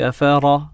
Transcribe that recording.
كفر